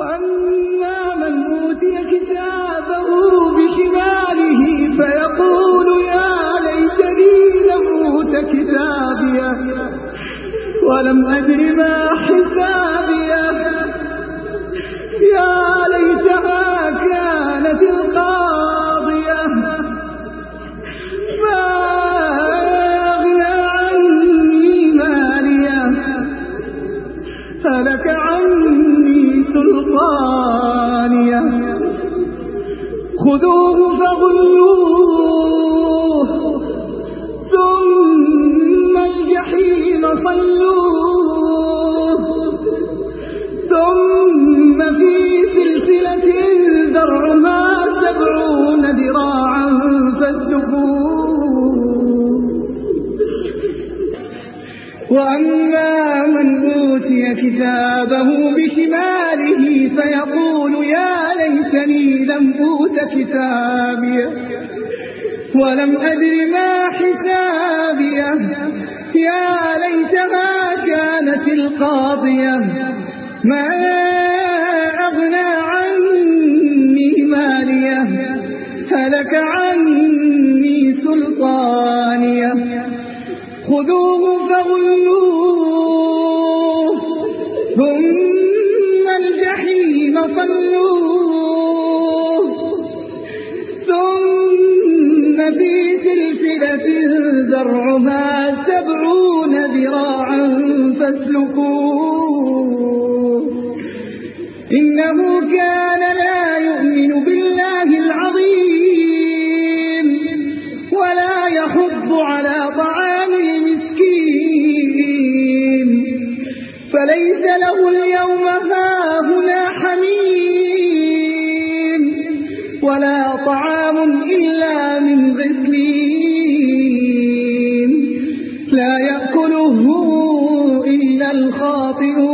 وأما من أوتي كتابه بشماله فيقول يا ليتني لم أوت كتابيه ولم أدر ما حسابيه يا ليتها كانت القاضية ما أغنى عني مالية هلك خذوه فغلوه. ثم الجحيم صلوه. ثم في سلسلة ذرعها سبعون ذراعا فاسلكوه وأما من أوتي كتابه بشماله فيقول يا ليتني لم أوت كتابيه ولم أدر ما حسابيه يا ليتها كانت القاضية. ما أغنى عني مالية. هلك عني سلطانية. خذوه فغلوه. ثم ذرعها سبعون ذراعا فاسلكوه. إنه كان لا يؤمن بالله العظيم ولا يحض على طعام المسكين. فليس له اليوم هاهنا حميم ولا طعام إلا من غسلين. لا يأكله إلا الخاطئون.